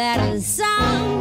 A song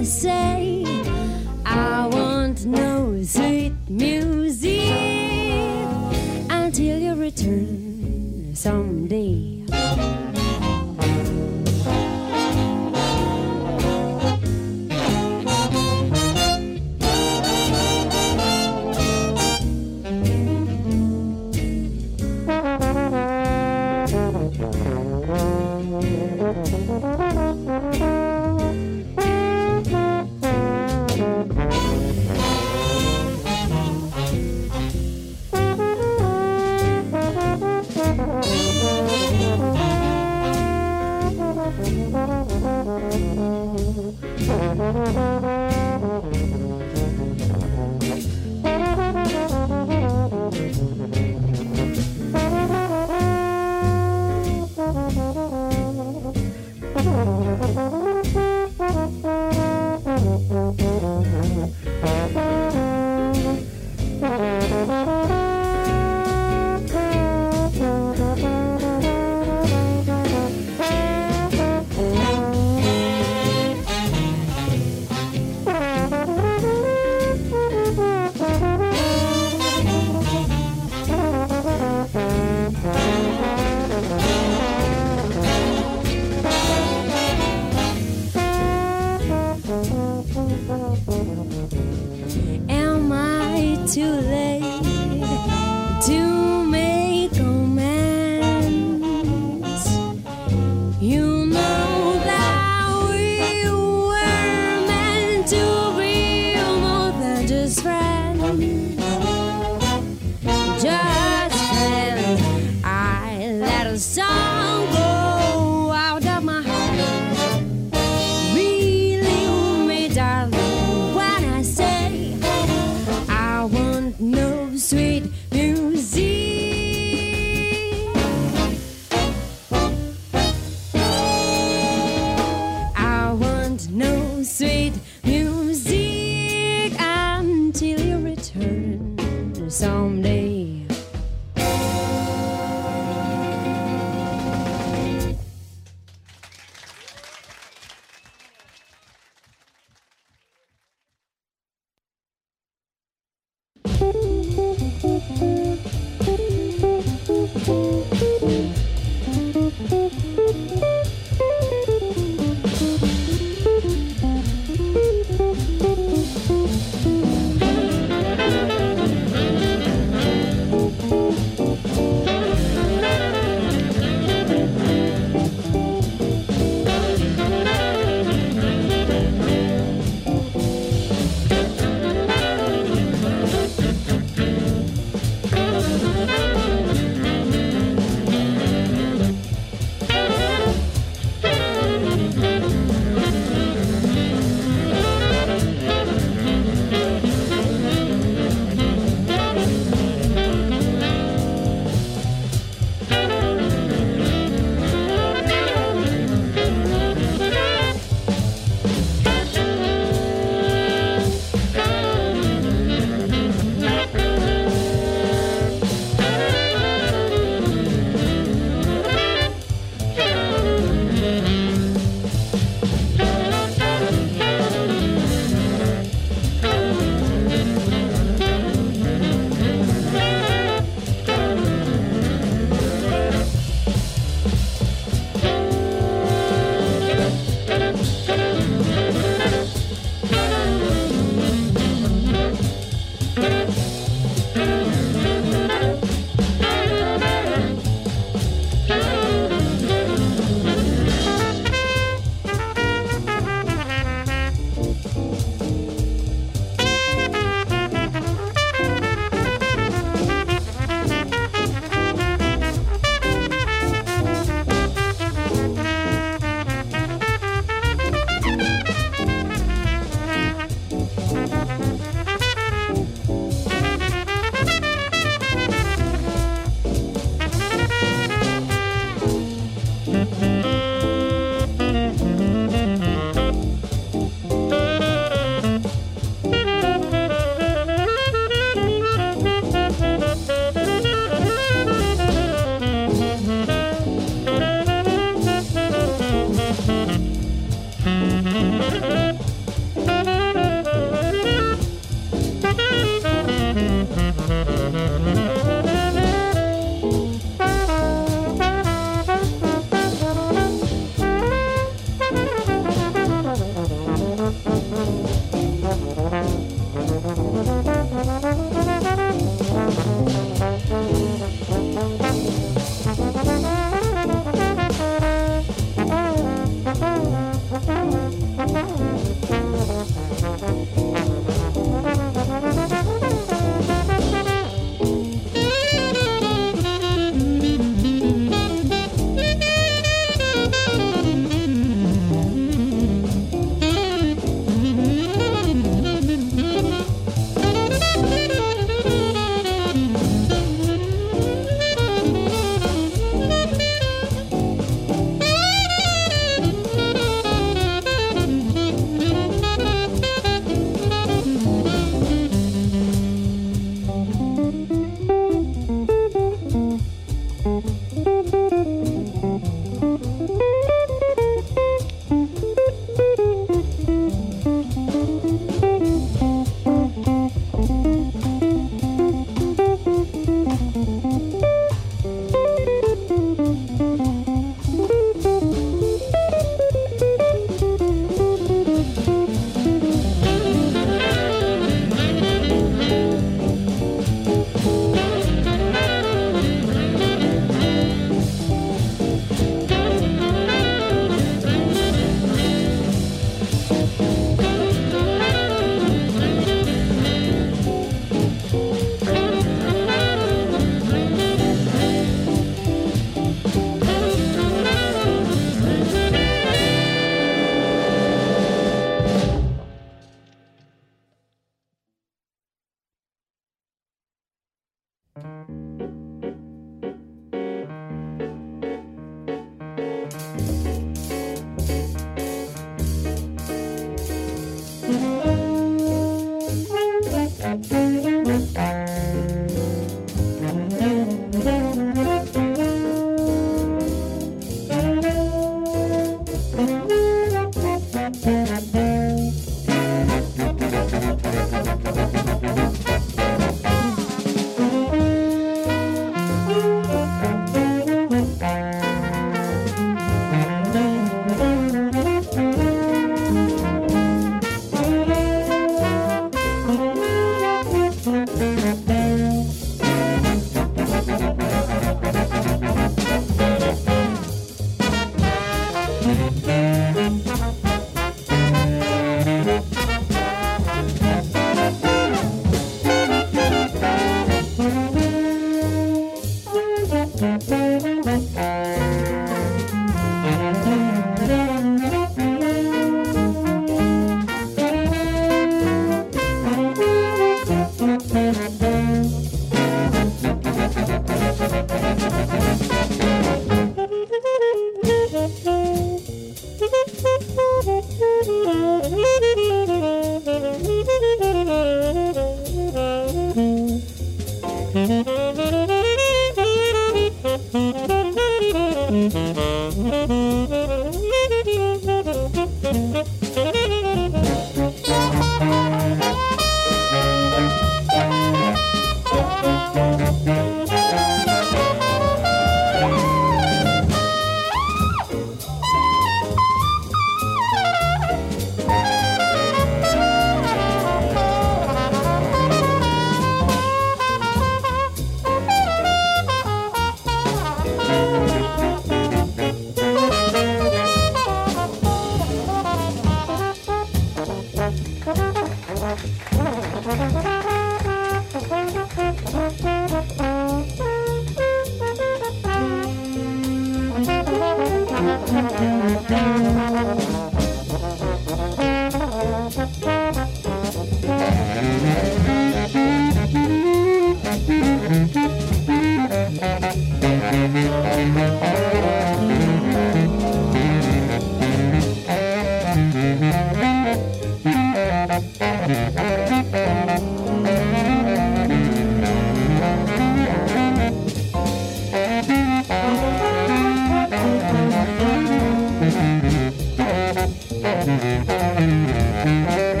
Just turn to the right. You find a little white light.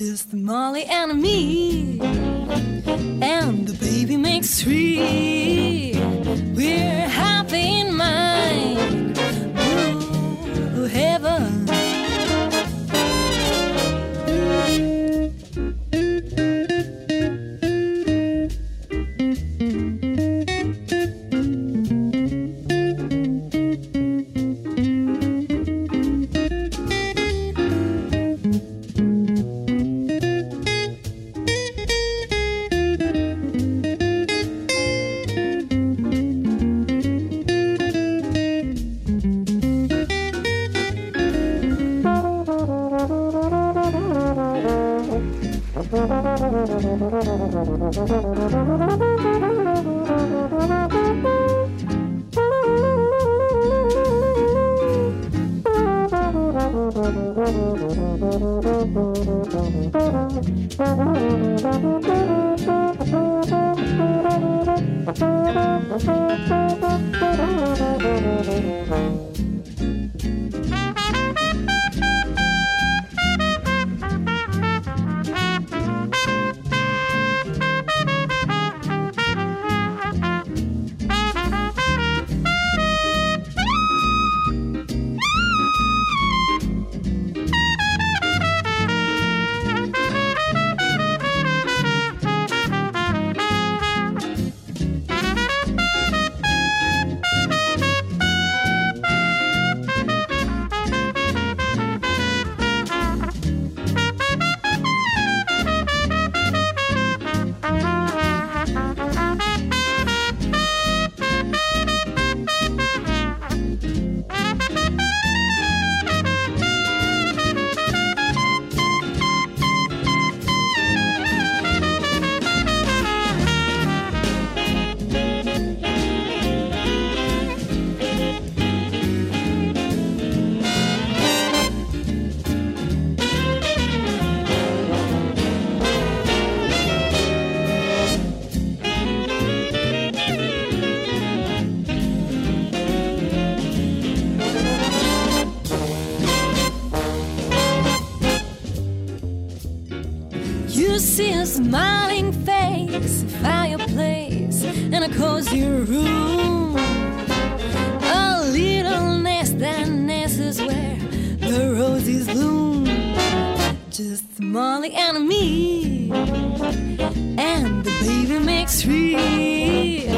Just the Molly and me, and the baby makes three. You see a smiling face, a fireplace, and a cozy room. A little nest, that nest is where the roses bloom. Just Molly and me, and the baby makes three.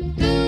Música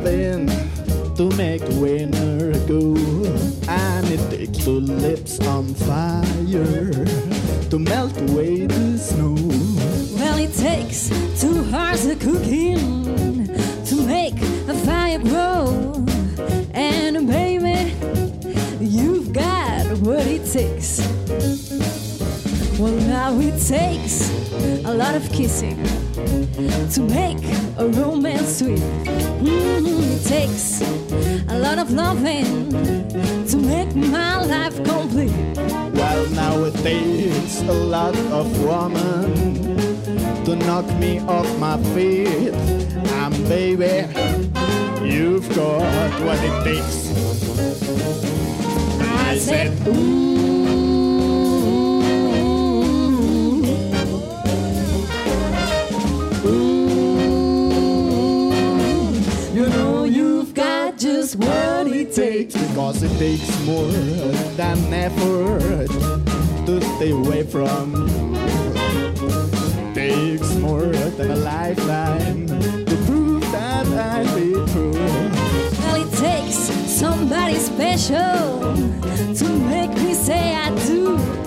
robin to make winter go. And it takes two lips on fire to melt away the snow. Well, it takes two hearts of cooking to make a fire grow. And baby, you've got what it takes. Well, now it takes a lot of kissing to make a romance sweet. Mhm, It takes a lot of loving to make my life complete. Well, nowadays, it takes a lot of woman to knock me off my feet. And baby, you've got what it takes. I said, You because it takes more than effort to stay away from you. Takes more than a lifetime to prove that I'll be true. Well, it takes somebody special to make me say I do.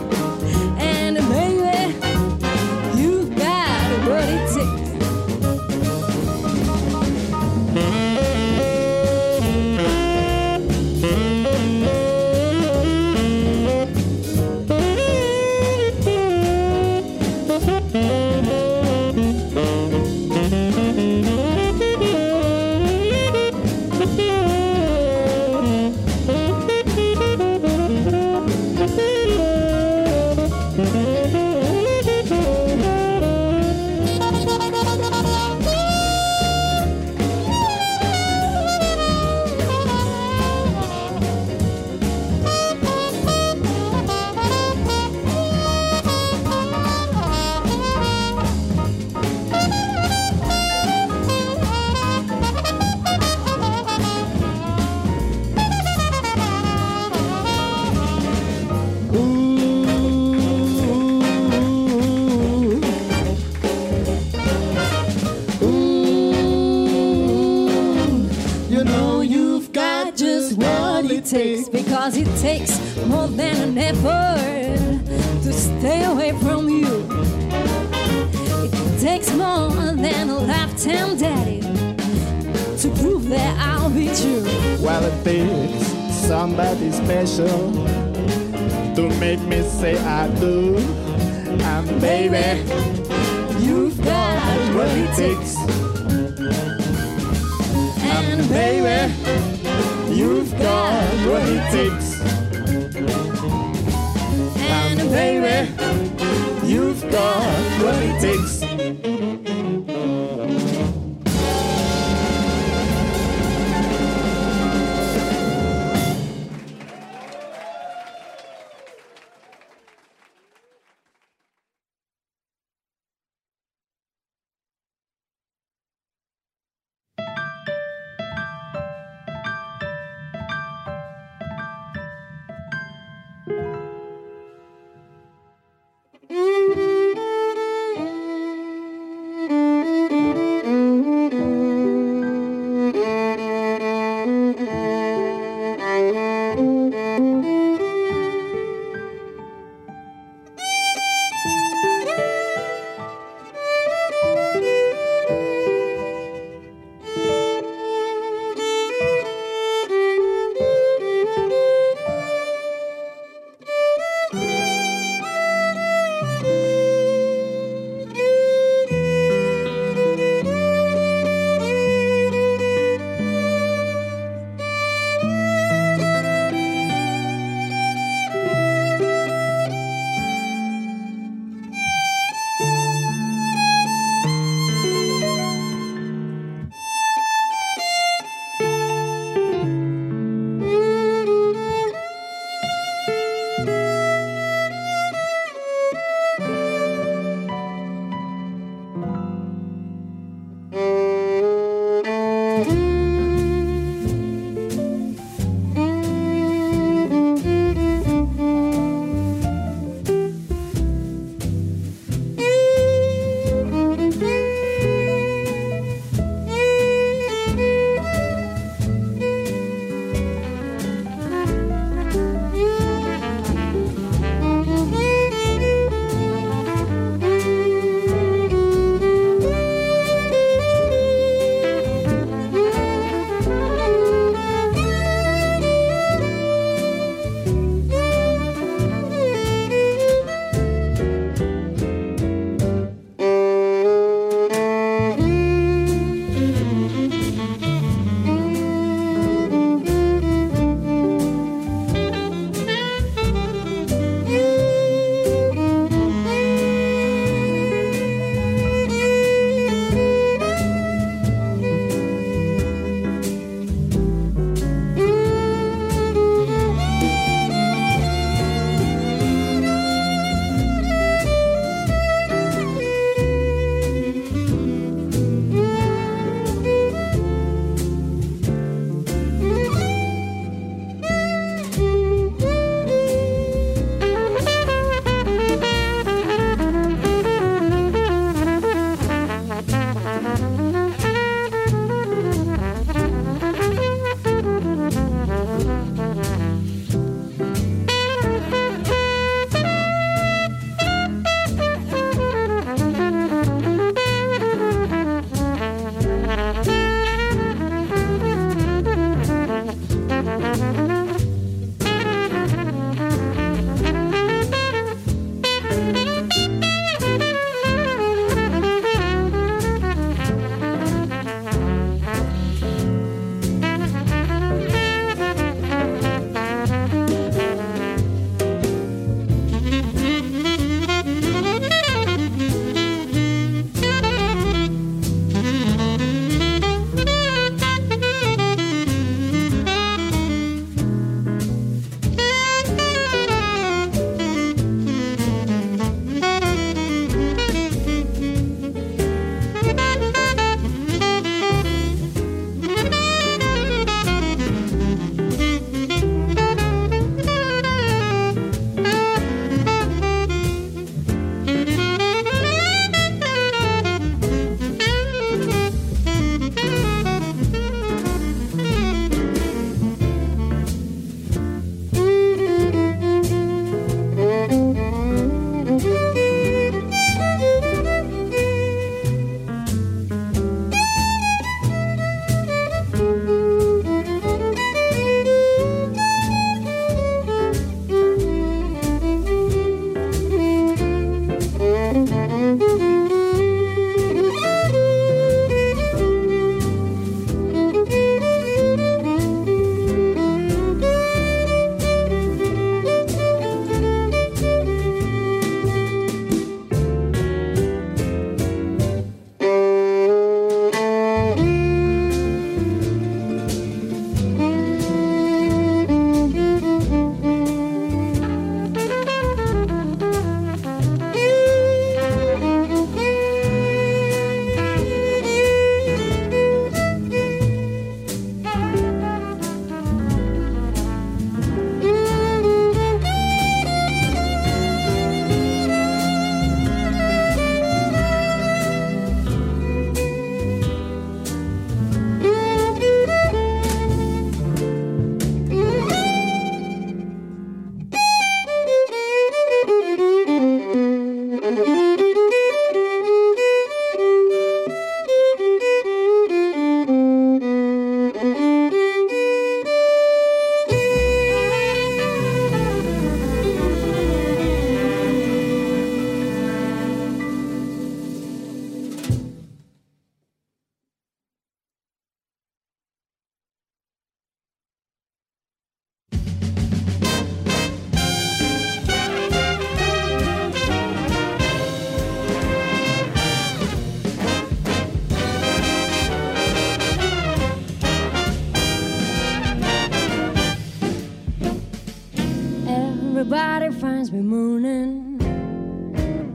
Everybody finds me mooning.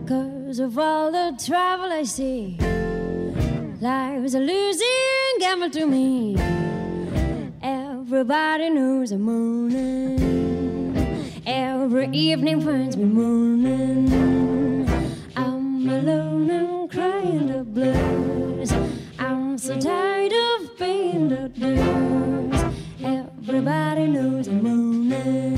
Cause of all the trouble I see. Life's a losing gamble to me. Everybody knows I'm mooning. Every evening finds me mooning. I'm alone and crying the blues. I'm so tired of being the blues. Everybody knows I'm mooning.